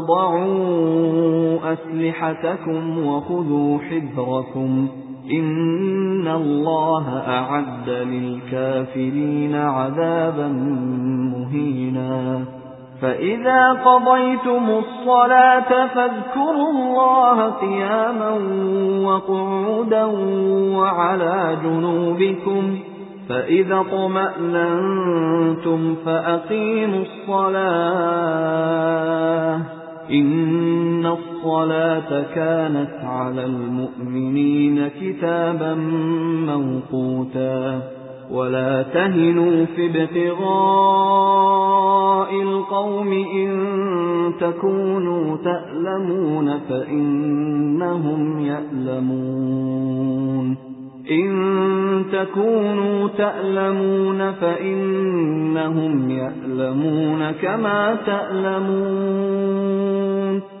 تَضَعُوا أَسْلِحَتَكُمْ وَخُذُوا حِذْرَكُمْ إِنَّ اللَّهَ أَعَدَّ لِلْكَافِرِينَ عَذَابًا مُهِينًا فَإِذَا قَضَيْتُمُ الصَّلَاةَ فَاذْكُرُوا اللَّهَ قِيَامًا وَقُعُودًا وَعَلَى جُنُوبِكُمْ فَإِذَا اطْمَأْنَنتُمْ فَأَقِيمُوا الصَّلَاةَ إِنَّ الصَّلَاةَ كَانَتْ عَلَى الْمُؤْمِنِينَ كِتَابًا مَّوْقُوتًا. وَلَا تَهِنُوا فِي ابْتِغَاءِ الْقَوْمِ إِن تَكُونُوا تَأْلَمُونَ فَإِنَّهُمْ يَأْلَمُونَ. إِن تَكُونُوا تَأْلَمُونَ فَإِنَّهُمْ يَأْلَمُونَ كَمَا تَأْلَمُونَ.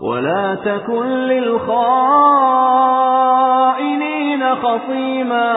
وَلَا تَكُن لِّلْخَائِنِينَ خَصِيمًا